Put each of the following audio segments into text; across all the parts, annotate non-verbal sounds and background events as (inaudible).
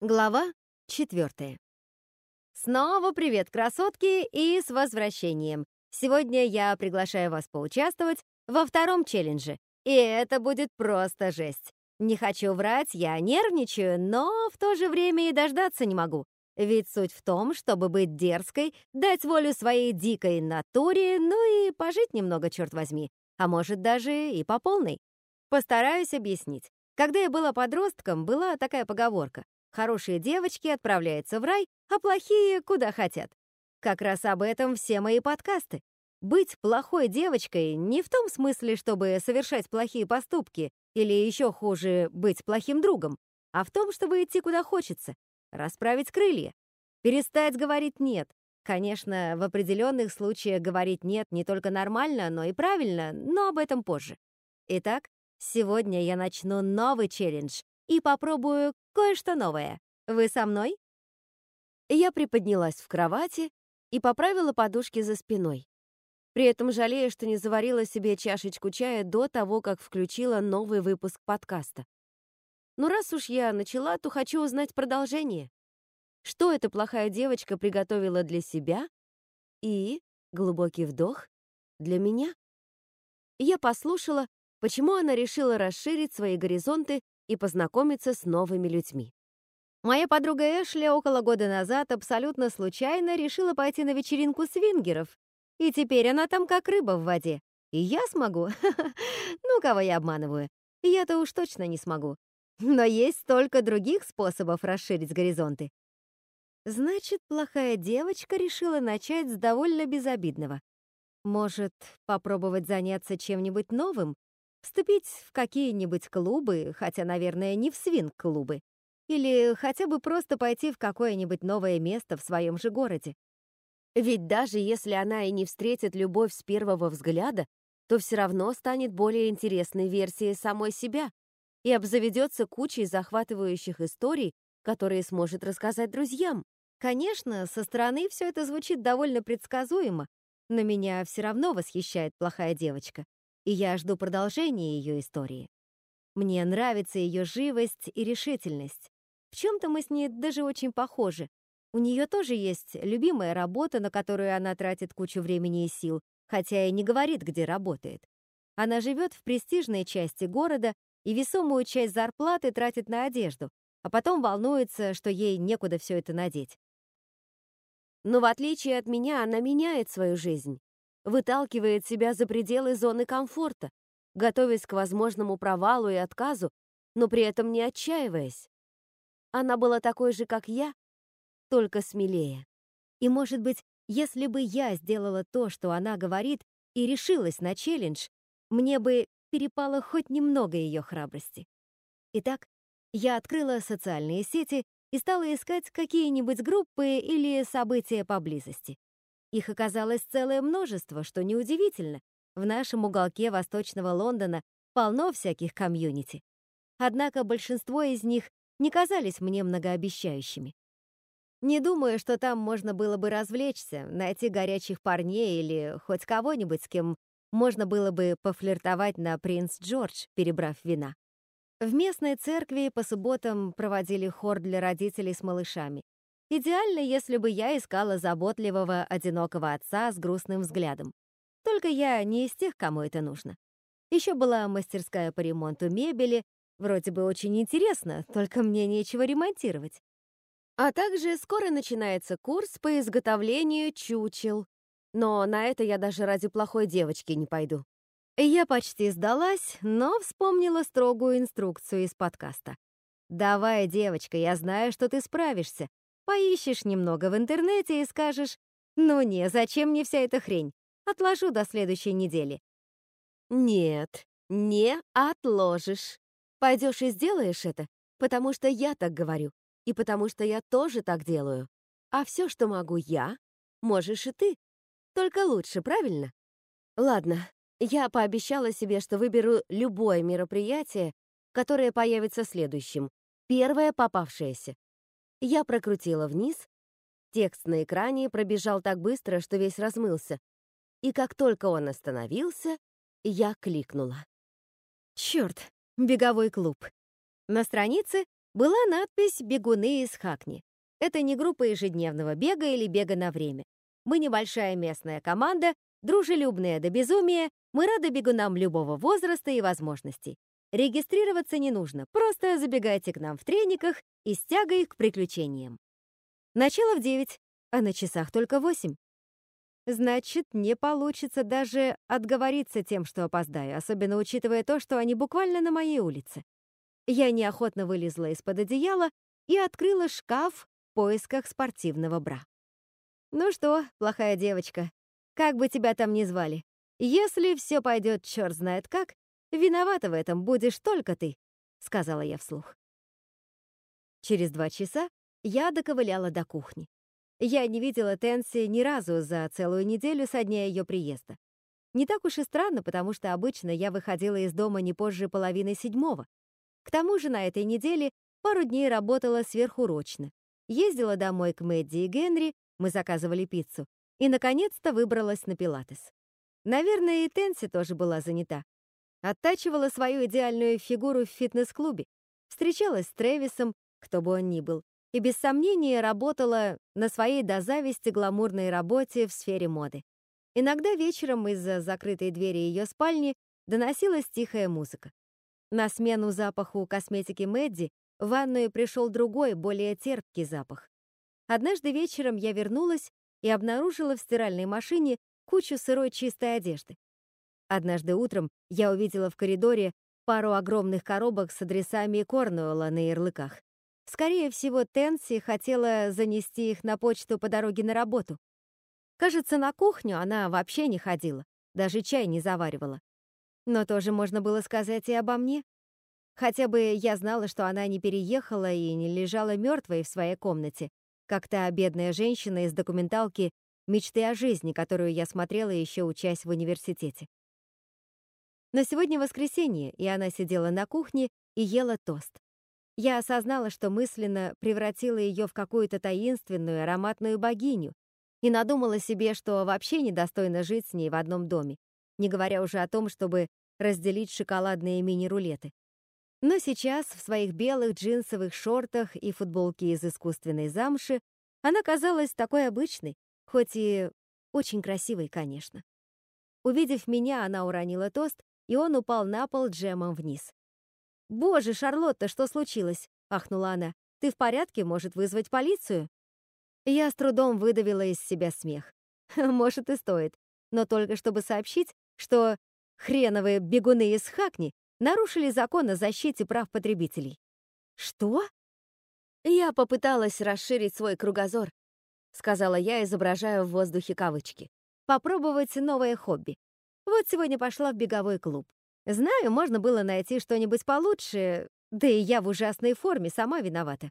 Глава четвертая. Снова привет, красотки, и с возвращением. Сегодня я приглашаю вас поучаствовать во втором челлендже, и это будет просто жесть. Не хочу врать, я нервничаю, но в то же время и дождаться не могу. Ведь суть в том, чтобы быть дерзкой, дать волю своей дикой натуре, ну и пожить немного, черт возьми, а может даже и по полной. Постараюсь объяснить. Когда я была подростком, была такая поговорка Хорошие девочки отправляются в рай, а плохие куда хотят. Как раз об этом все мои подкасты. Быть плохой девочкой не в том смысле, чтобы совершать плохие поступки, или еще хуже, быть плохим другом, а в том, чтобы идти куда хочется, расправить крылья, перестать говорить «нет». Конечно, в определенных случаях говорить «нет» не только нормально, но и правильно, но об этом позже. Итак, сегодня я начну новый челлендж и попробую кое-что новое. Вы со мной?» Я приподнялась в кровати и поправила подушки за спиной. При этом жалея, что не заварила себе чашечку чая до того, как включила новый выпуск подкаста. Но раз уж я начала, то хочу узнать продолжение. Что эта плохая девочка приготовила для себя и, глубокий вдох, для меня? Я послушала, почему она решила расширить свои горизонты и познакомиться с новыми людьми. Моя подруга Эшли около года назад абсолютно случайно решила пойти на вечеринку свингеров, и теперь она там как рыба в воде. И я смогу? (laughs) Ну, кого я обманываю? Я-то уж точно не смогу. Но есть столько других способов расширить горизонты. Значит, плохая девочка решила начать с довольно безобидного. Может, попробовать заняться чем-нибудь новым, Вступить в какие-нибудь клубы, хотя, наверное, не в свинг-клубы. Или хотя бы просто пойти в какое-нибудь новое место в своем же городе. Ведь даже если она и не встретит любовь с первого взгляда, то все равно станет более интересной версией самой себя и обзаведется кучей захватывающих историй, которые сможет рассказать друзьям. Конечно, со стороны все это звучит довольно предсказуемо, но меня все равно восхищает плохая девочка и я жду продолжения ее истории. Мне нравится ее живость и решительность. В чем-то мы с ней даже очень похожи. У нее тоже есть любимая работа, на которую она тратит кучу времени и сил, хотя и не говорит, где работает. Она живет в престижной части города и весомую часть зарплаты тратит на одежду, а потом волнуется, что ей некуда все это надеть. Но в отличие от меня, она меняет свою жизнь выталкивает себя за пределы зоны комфорта, готовясь к возможному провалу и отказу, но при этом не отчаиваясь. Она была такой же, как я, только смелее. И, может быть, если бы я сделала то, что она говорит, и решилась на челлендж, мне бы перепало хоть немного ее храбрости. Итак, я открыла социальные сети и стала искать какие-нибудь группы или события поблизости. Их оказалось целое множество, что неудивительно. В нашем уголке Восточного Лондона полно всяких комьюнити. Однако большинство из них не казались мне многообещающими. Не думаю, что там можно было бы развлечься, найти горячих парней или хоть кого-нибудь, с кем можно было бы пофлиртовать на Принц Джордж, перебрав вина. В местной церкви по субботам проводили хор для родителей с малышами. Идеально, если бы я искала заботливого, одинокого отца с грустным взглядом. Только я не из тех, кому это нужно. Еще была мастерская по ремонту мебели, вроде бы очень интересно, только мне нечего ремонтировать. А также скоро начинается курс по изготовлению чучел. Но на это я даже ради плохой девочки не пойду. Я почти сдалась, но вспомнила строгую инструкцию из подкаста. «Давай, девочка, я знаю, что ты справишься. Поищешь немного в интернете и скажешь, «Ну не, зачем мне вся эта хрень? Отложу до следующей недели». Нет, не отложишь. Пойдешь и сделаешь это, потому что я так говорю, и потому что я тоже так делаю. А все, что могу я, можешь и ты. Только лучше, правильно? Ладно, я пообещала себе, что выберу любое мероприятие, которое появится следующим. Первое попавшееся. Я прокрутила вниз. Текст на экране пробежал так быстро, что весь размылся. И как только он остановился, я кликнула. Черт, беговой клуб. На странице была надпись «Бегуны из Хакни». Это не группа ежедневного бега или бега на время. Мы небольшая местная команда, дружелюбная до безумия, мы рады бегунам любого возраста и возможностей. Регистрироваться не нужно, просто забегайте к нам в трениках и с тягой к приключениям. Начало в 9, а на часах только 8. Значит, не получится даже отговориться тем, что опоздаю, особенно учитывая то, что они буквально на моей улице. Я неохотно вылезла из-под одеяла и открыла шкаф в поисках спортивного бра. «Ну что, плохая девочка, как бы тебя там ни звали, если все пойдет черт знает как, виновата в этом будешь только ты», — сказала я вслух. Через два часа я доковыляла до кухни. Я не видела Тенси ни разу за целую неделю со дня ее приезда. Не так уж и странно, потому что обычно я выходила из дома не позже половины седьмого. К тому же на этой неделе пару дней работала сверхурочно. Ездила домой к Мэдди и Генри, мы заказывали пиццу, и, наконец-то, выбралась на пилатес. Наверное, и Тенси тоже была занята. Оттачивала свою идеальную фигуру в фитнес-клубе, встречалась с Трэвисом, кто бы он ни был, и без сомнения работала на своей до зависти гламурной работе в сфере моды. Иногда вечером из-за закрытой двери ее спальни доносилась тихая музыка. На смену запаху косметики Мэдди в ванную пришел другой, более терпкий запах. Однажды вечером я вернулась и обнаружила в стиральной машине кучу сырой чистой одежды. Однажды утром я увидела в коридоре пару огромных коробок с адресами Корнуэлла на ярлыках. Скорее всего, Тенси хотела занести их на почту по дороге на работу. Кажется, на кухню она вообще не ходила, даже чай не заваривала. Но тоже можно было сказать и обо мне. Хотя бы я знала, что она не переехала и не лежала мертвой в своей комнате, как та бедная женщина из документалки «Мечты о жизни», которую я смотрела еще учась в университете. Но сегодня воскресенье, и она сидела на кухне и ела тост. Я осознала, что мысленно превратила ее в какую-то таинственную ароматную богиню и надумала себе, что вообще недостойно жить с ней в одном доме, не говоря уже о том, чтобы разделить шоколадные мини-рулеты. Но сейчас в своих белых джинсовых шортах и футболке из искусственной замши она казалась такой обычной, хоть и очень красивой, конечно. Увидев меня, она уронила тост, и он упал на пол джемом вниз. «Боже, Шарлотта, что случилось?» — ахнула она. «Ты в порядке? Может, вызвать полицию?» Я с трудом выдавила из себя смех. (laughs) Может, и стоит. Но только чтобы сообщить, что хреновые бегуны из Хакни нарушили закон о защите прав потребителей. Что? Я попыталась расширить свой кругозор, сказала я, изображая в воздухе кавычки. Попробовать новое хобби. Вот сегодня пошла в беговой клуб. Знаю, можно было найти что-нибудь получше, да и я в ужасной форме, сама виновата.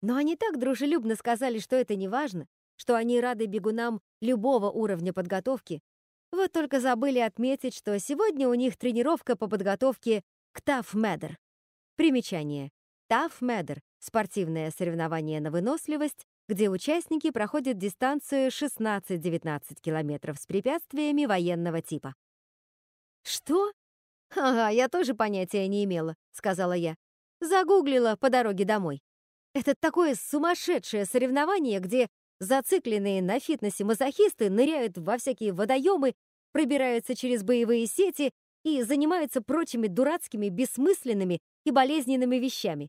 Но они так дружелюбно сказали, что это не важно, что они рады бегунам любого уровня подготовки. Вот только забыли отметить, что сегодня у них тренировка по подготовке к Tough Mudder. Примечание. Tough Mudder — спортивное соревнование на выносливость, где участники проходят дистанцию 16-19 километров с препятствиями военного типа. «Что?» «Ага, я тоже понятия не имела», — сказала я. Загуглила по дороге домой. Это такое сумасшедшее соревнование, где зацикленные на фитнесе мазохисты ныряют во всякие водоемы, пробираются через боевые сети и занимаются прочими дурацкими, бессмысленными и болезненными вещами.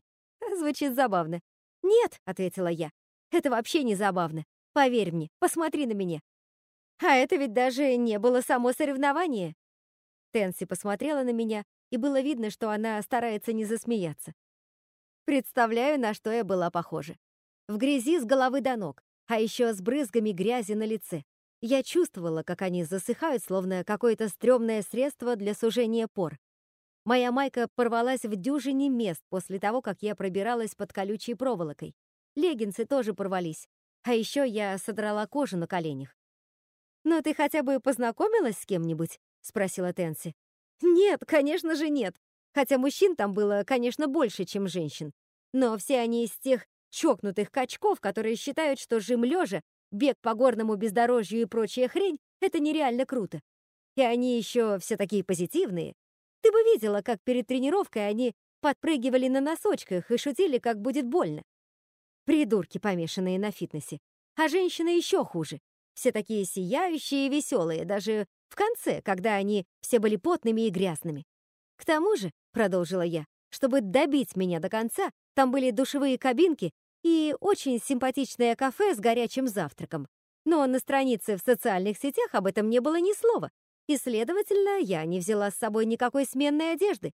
Звучит забавно. «Нет», — ответила я, — «это вообще не забавно. Поверь мне, посмотри на меня». А это ведь даже не было само соревнование. Тенси посмотрела на меня, и было видно, что она старается не засмеяться. Представляю, на что я была похожа. В грязи с головы до ног, а еще с брызгами грязи на лице. Я чувствовала, как они засыхают, словно какое-то стрёмное средство для сужения пор. Моя майка порвалась в дюжине мест после того, как я пробиралась под колючей проволокой. Леггинсы тоже порвались. А еще я содрала кожу на коленях. «Но ты хотя бы познакомилась с кем-нибудь?» — спросила Тенси. «Нет, конечно же нет. Хотя мужчин там было, конечно, больше, чем женщин. Но все они из тех чокнутых качков, которые считают, что жим лежа, бег по горному бездорожью и прочая хрень — это нереально круто. И они еще все такие позитивные. Ты бы видела, как перед тренировкой они подпрыгивали на носочках и шутили, как будет больно. Придурки, помешанные на фитнесе. А женщины еще хуже. Все такие сияющие и веселые, даже в конце, когда они все были потными и грязными. К тому же, продолжила я, чтобы добить меня до конца, там были душевые кабинки и очень симпатичное кафе с горячим завтраком. Но на странице в социальных сетях об этом не было ни слова, и, следовательно, я не взяла с собой никакой сменной одежды.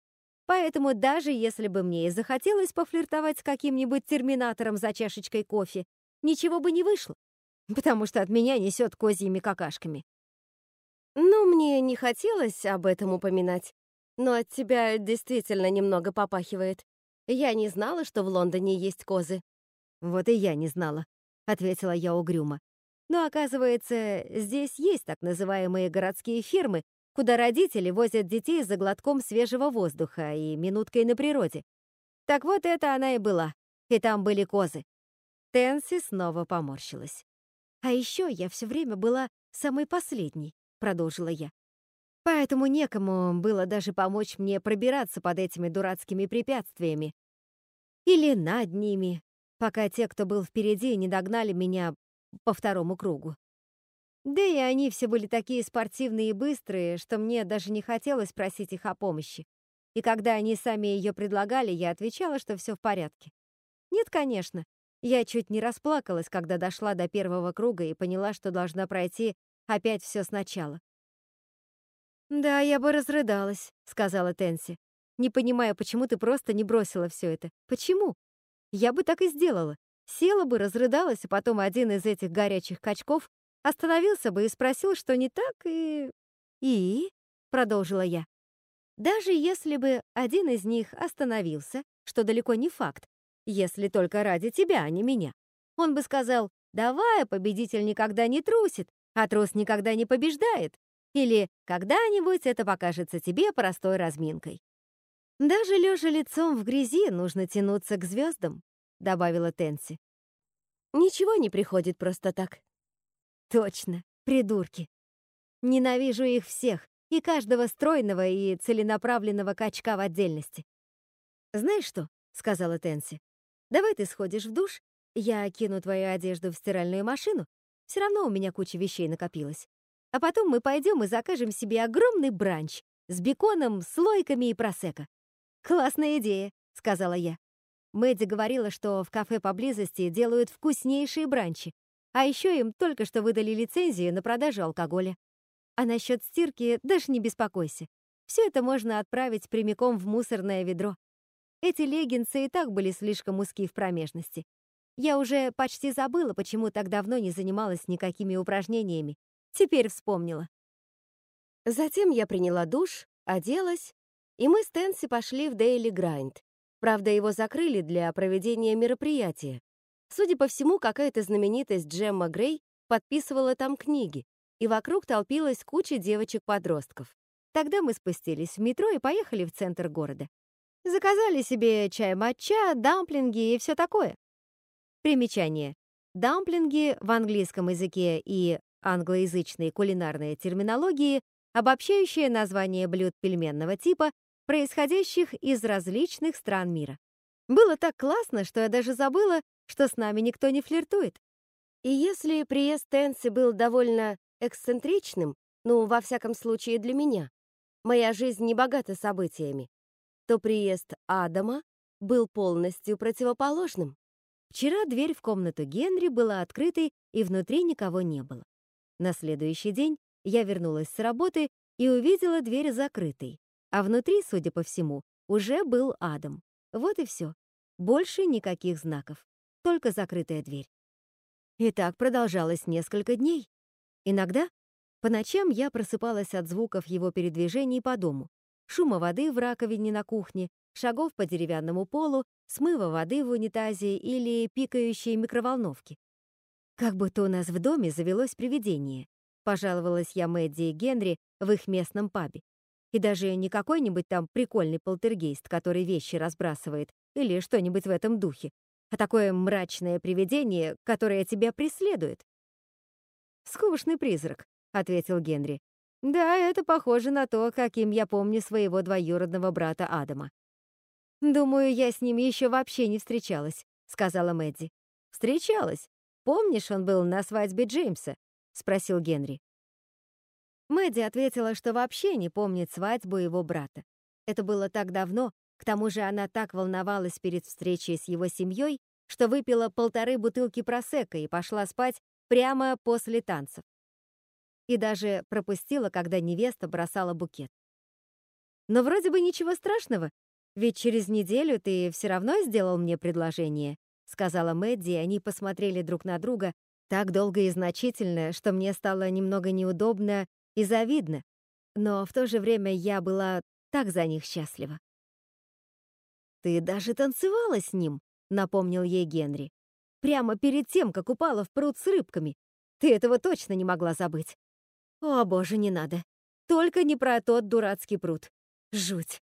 Поэтому даже если бы мне и захотелось пофлиртовать с каким-нибудь терминатором за чашечкой кофе, ничего бы не вышло, (laughs) потому что от меня несет козьими какашками. Ну, мне не хотелось об этом упоминать, но от тебя действительно немного попахивает. Я не знала, что в Лондоне есть козы. Вот и я не знала, ответила я угрюмо. Но оказывается, здесь есть так называемые городские фермы, куда родители возят детей за глотком свежего воздуха и минуткой на природе. Так вот это она и была, и там были козы. Тенси снова поморщилась. А еще я все время была самой последней, продолжила я. Поэтому некому было даже помочь мне пробираться под этими дурацкими препятствиями. Или над ними, пока те, кто был впереди, не догнали меня по второму кругу. Да и они все были такие спортивные и быстрые, что мне даже не хотелось просить их о помощи. И когда они сами ее предлагали, я отвечала, что все в порядке. Нет, конечно. Я чуть не расплакалась, когда дошла до первого круга и поняла, что должна пройти опять все сначала. «Да, я бы разрыдалась», — сказала Тенси. «Не понимаю, почему ты просто не бросила все это. Почему? Я бы так и сделала. Села бы, разрыдалась, а потом один из этих горячих качков остановился бы и спросил, что не так, и... «И?» — продолжила я. «Даже если бы один из них остановился, что далеко не факт, если только ради тебя, а не меня, он бы сказал, давай, победитель никогда не трусит, а трус никогда не побеждает, или когда-нибудь это покажется тебе простой разминкой. Даже лежа лицом в грязи нужно тянуться к звездам, добавила Тенси. Ничего не приходит просто так. Точно, придурки. Ненавижу их всех, и каждого стройного и целенаправленного качка в отдельности. «Знаешь что?» — сказала Тенси. «Давай ты сходишь в душ, я кину твою одежду в стиральную машину, все равно у меня куча вещей накопилась. А потом мы пойдем и закажем себе огромный бранч с беконом, слойками и просека. «Классная идея», — сказала я. Мэдди говорила, что в кафе поблизости делают вкуснейшие бранчи, а еще им только что выдали лицензию на продажу алкоголя. А насчет стирки даже не беспокойся. Все это можно отправить прямиком в мусорное ведро. Эти леггинсы и так были слишком узкие в промежности. Я уже почти забыла, почему так давно не занималась никакими упражнениями. Теперь вспомнила. Затем я приняла душ, оделась, и мы с Тенси пошли в Дейли Грайнд. Правда, его закрыли для проведения мероприятия. Судя по всему, какая-то знаменитость Джемма Грей подписывала там книги, и вокруг толпилась куча девочек-подростков. Тогда мы спустились в метро и поехали в центр города. Заказали себе чай-матча, дамплинги и все такое. Примечание. Дамплинги в английском языке и англоязычной кулинарной терминологии обобщающее название блюд пельменного типа, происходящих из различных стран мира. Было так классно, что я даже забыла, что с нами никто не флиртует. И если приезд Тенси был довольно эксцентричным, ну, во всяком случае для меня, моя жизнь не богата событиями, то приезд Адама был полностью противоположным. Вчера дверь в комнату Генри была открытой, и внутри никого не было. На следующий день я вернулась с работы и увидела дверь закрытой, а внутри, судя по всему, уже был Адам. Вот и все. Больше никаких знаков, только закрытая дверь. И так продолжалось несколько дней. Иногда по ночам я просыпалась от звуков его передвижений по дому, шума воды в раковине на кухне, шагов по деревянному полу, смыва воды в унитазе или пикающей микроволновки. Как будто у нас в доме завелось привидение. Пожаловалась я Мэдди и Генри в их местном пабе. И даже не какой-нибудь там прикольный полтергейст, который вещи разбрасывает, или что-нибудь в этом духе, а такое мрачное привидение, которое тебя преследует. «Скучный призрак», — ответил Генри. «Да, это похоже на то, каким я помню своего двоюродного брата Адама». «Думаю, я с ним еще вообще не встречалась», — сказала Мэдди. «Встречалась. Помнишь, он был на свадьбе Джеймса?» — спросил Генри. Мэдди ответила, что вообще не помнит свадьбу его брата. Это было так давно, к тому же она так волновалась перед встречей с его семьей, что выпила полторы бутылки просека и пошла спать прямо после танцев. И даже пропустила, когда невеста бросала букет. Но вроде бы ничего страшного, ведь через неделю ты все равно сделал мне предложение, сказала Мэдди, и они посмотрели друг на друга так долго и значительно, что мне стало немного неудобно и завидно, но в то же время я была так за них счастлива. «Ты даже танцевала с ним», — напомнил ей Генри. «Прямо перед тем, как упала в пруд с рыбками. Ты этого точно не могла забыть». «О, боже, не надо. Только не про тот дурацкий пруд. Жуть».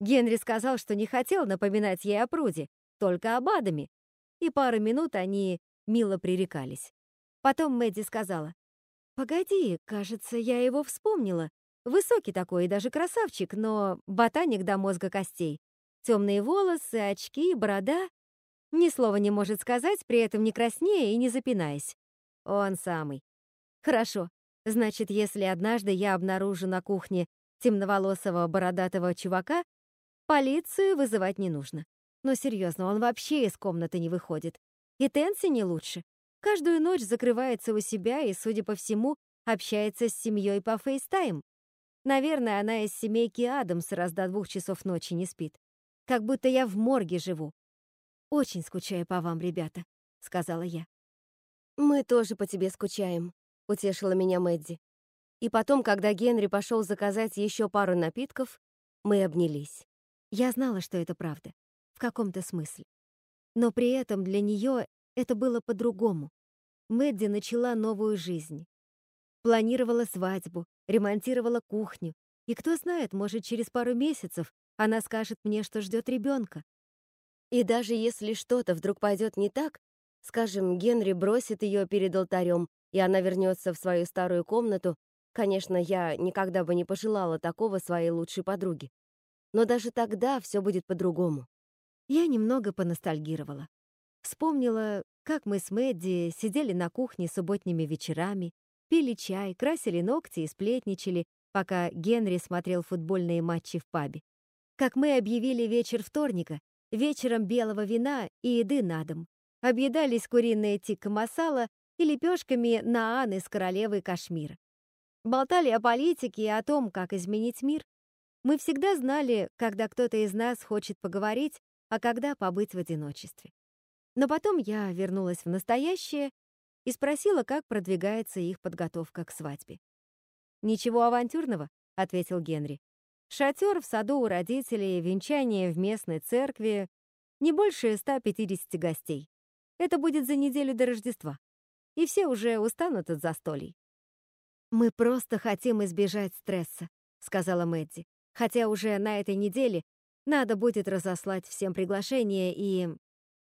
Генри сказал, что не хотел напоминать ей о пруде, только об Адаме, и пару минут они мило пререкались. Потом Мэдди сказала, «Погоди, кажется, я его вспомнила. Высокий такой, даже красавчик, но ботаник до мозга костей. Темные волосы, очки, борода. Ни слова не может сказать, при этом не краснея и не запинаясь. Он самый. Хорошо. Значит, если однажды я обнаружу на кухне темноволосого бородатого чувака, полицию вызывать не нужно. Но серьезно, он вообще из комнаты не выходит. И Тенси не лучше. Каждую ночь закрывается у себя и, судя по всему, общается с семьей по FaceTime. Наверное, она из семейки Адамс, раз до двух часов ночи не спит. Как будто я в морге живу. Очень скучаю по вам, ребята, сказала я. Мы тоже по тебе скучаем, утешила меня Мэдди. И потом, когда Генри пошел заказать еще пару напитков, мы обнялись. Я знала, что это правда, в каком-то смысле. Но при этом для нее это было по-другому. Мэдди начала новую жизнь. Планировала свадьбу, ремонтировала кухню. И кто знает, может, через пару месяцев она скажет мне, что ждет ребенка. И даже если что-то вдруг пойдет не так, скажем, Генри бросит ее перед алтарем, и она вернется в свою старую комнату, конечно, я никогда бы не пожелала такого своей лучшей подруге. Но даже тогда все будет по-другому. Я немного поностальгировала. Вспомнила, как мы с Мэдди сидели на кухне субботними вечерами, пили чай, красили ногти и сплетничали, пока Генри смотрел футбольные матчи в пабе. Как мы объявили вечер вторника, вечером белого вина и еды на дом. Объедались куриное тикка масала и лепешками наан из королевы Кашмира. Болтали о политике и о том, как изменить мир. Мы всегда знали, когда кто-то из нас хочет поговорить, а когда побыть в одиночестве. Но потом я вернулась в настоящее и спросила, как продвигается их подготовка к свадьбе. «Ничего авантюрного», — ответил Генри. «Шатер в саду у родителей, венчание в местной церкви, не больше 150 гостей. Это будет за неделю до Рождества. И все уже устанут от застолий». «Мы просто хотим избежать стресса», — сказала Мэдди. «Хотя уже на этой неделе надо будет разослать всем приглашения и...»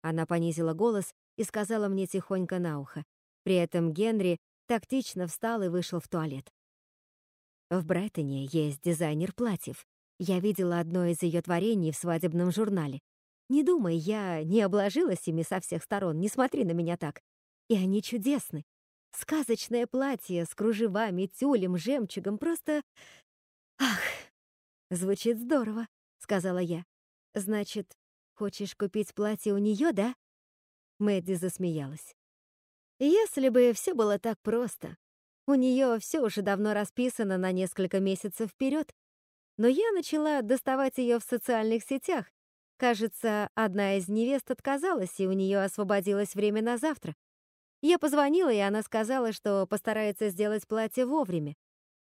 Она понизила голос и сказала мне тихонько на ухо. При этом Генри тактично встал и вышел в туалет. В Брайтоне есть дизайнер платьев. Я видела одно из ее творений в свадебном журнале. Не думай, я не обложилась ими со всех сторон, не смотри на меня так. И они чудесны. Сказочное платье с кружевами, тюлем, жемчугом, просто... Ах, звучит здорово, сказала я. Значит, хочешь купить платье у нее, да? Мэдди засмеялась. Если бы все было так просто. У нее все уже давно расписано на несколько месяцев вперед, но я начала доставать ее в социальных сетях. Кажется, одна из невест отказалась, и у нее освободилось время на завтра. Я позвонила, и она сказала, что постарается сделать платье вовремя.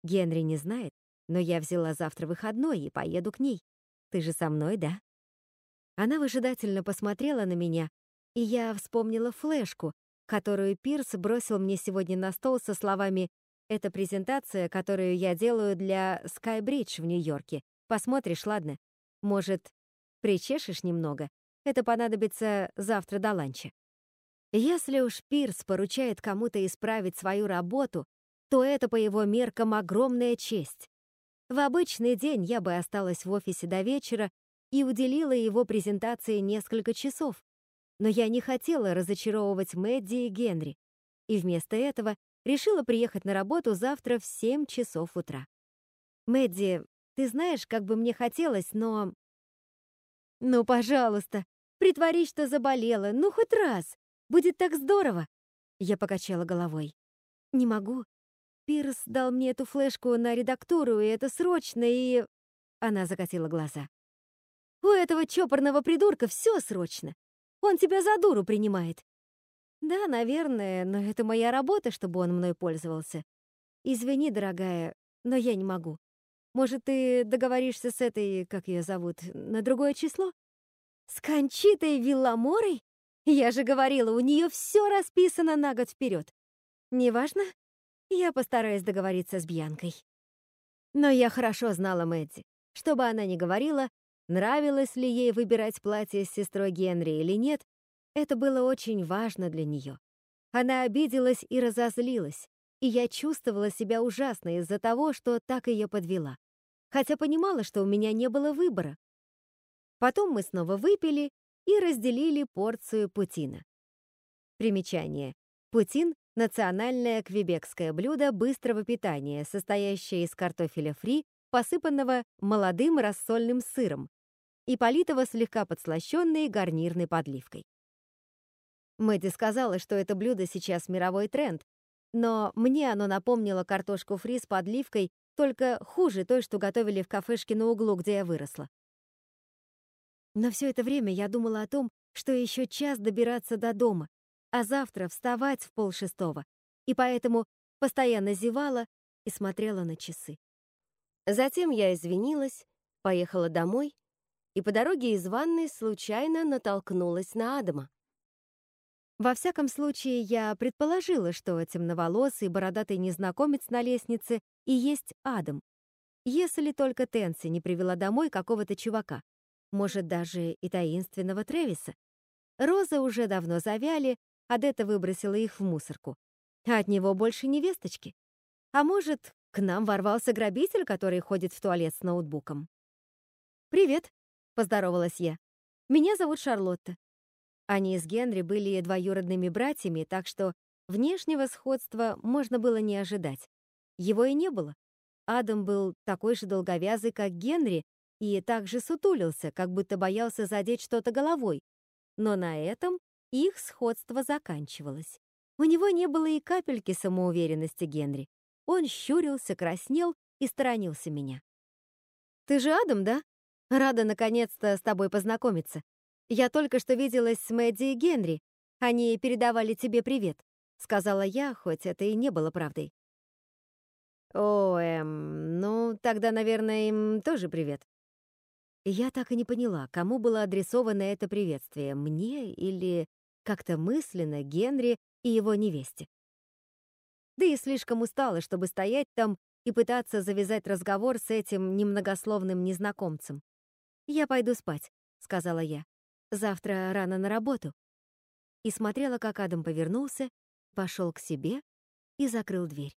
Генри не знает, но я взяла завтра выходной и поеду к ней. Ты же со мной, да? Она выжидательно посмотрела на меня, и я вспомнила флешку, которую Пирс бросил мне сегодня на стол со словами «Это презентация, которую я делаю для Skybridge в Нью-Йорке. Посмотришь, ладно? Может, причешешь немного? Это понадобится завтра до ланча». Если уж Пирс поручает кому-то исправить свою работу, то это по его меркам огромная честь. В обычный день я бы осталась в офисе до вечера и уделила его презентации несколько часов. Но я не хотела разочаровывать Мэдди и Генри, и вместо этого решила приехать на работу завтра в 7 часов утра. «Мэдди, ты знаешь, как бы мне хотелось, но...» «Ну, пожалуйста, притворись, что заболела, ну хоть раз. Будет так здорово!» Я покачала головой. «Не могу. Пирс дал мне эту флешку на редактуру, и это срочно, и...» Она закатила глаза. «У этого чопорного придурка все срочно. Он тебя за дуру принимает. Да, наверное, но это моя работа, чтобы он мной пользовался. Извини, дорогая, но я не могу. Может, ты договоришься с этой, как ее зовут, на другое число? С Кончитой Вилламорой? Я же говорила, у нее все расписано на год вперед. Неважно, я постараюсь договориться с Бьянкой. Но я хорошо знала Мэдди. Что бы она ни говорила, нравилось ли ей выбирать платье с сестрой Генри или нет, это было очень важно для нее. Она обиделась и разозлилась, и я чувствовала себя ужасно из-за того, что так ее подвела, хотя понимала, что у меня не было выбора. Потом мы снова выпили и разделили порцию путина. Примечание. Путин — национальное квебекское блюдо быстрого питания, состоящее из картофеля фри, посыпанного молодым рассольным сыром и политого слегка подслащенной гарнирной подливкой. Мэдди сказала, что это блюдо сейчас мировой тренд, но мне оно напомнило картошку фри с подливкой, только хуже той, что готовили в кафешке на углу, где я выросла. Но все это время я думала о том, что еще час добираться до дома, а завтра вставать в полшестого, и поэтому постоянно зевала и смотрела на часы. Затем я извинилась, поехала домой и по дороге из ванной случайно натолкнулась на Адама. Во всяком случае, я предположила, что темноволосый бородатый незнакомец на лестнице и есть Адам. Если только Тенси не привела домой какого-то чувака. Может, даже и таинственного Тревиса. Розы уже давно завяли, Адетта выбросила их в мусорку. А от него больше невесточки. А может, к нам ворвался грабитель, который ходит в туалет с ноутбуком. «Привет», — поздоровалась я. «Меня зовут Шарлотта. Они с Генри были двоюродными братьями, так что внешнего сходства можно было не ожидать. Его и не было. Адам был такой же долговязый, как Генри, и также сутулился, как будто боялся задеть что-то головой. Но на этом их сходство заканчивалось. У него не было и капельки самоуверенности Генри. Он щурился, краснел и сторонился меня. «Ты же Адам, да? Рада наконец-то с тобой познакомиться. «Я только что виделась с Мэдди и Генри. Они передавали тебе привет», — сказала я, хоть это и не было правдой. «О, эм, ну, тогда, наверное, им тоже привет». Я так и не поняла, кому было адресовано это приветствие, мне или как-то мысленно Генри и его невесте. Да и слишком устала, чтобы стоять там и пытаться завязать разговор с этим немногословным незнакомцем. «Я пойду спать», — сказала я. Завтра рано на работу. И смотрела, как Адам повернулся, пошел к себе и закрыл дверь.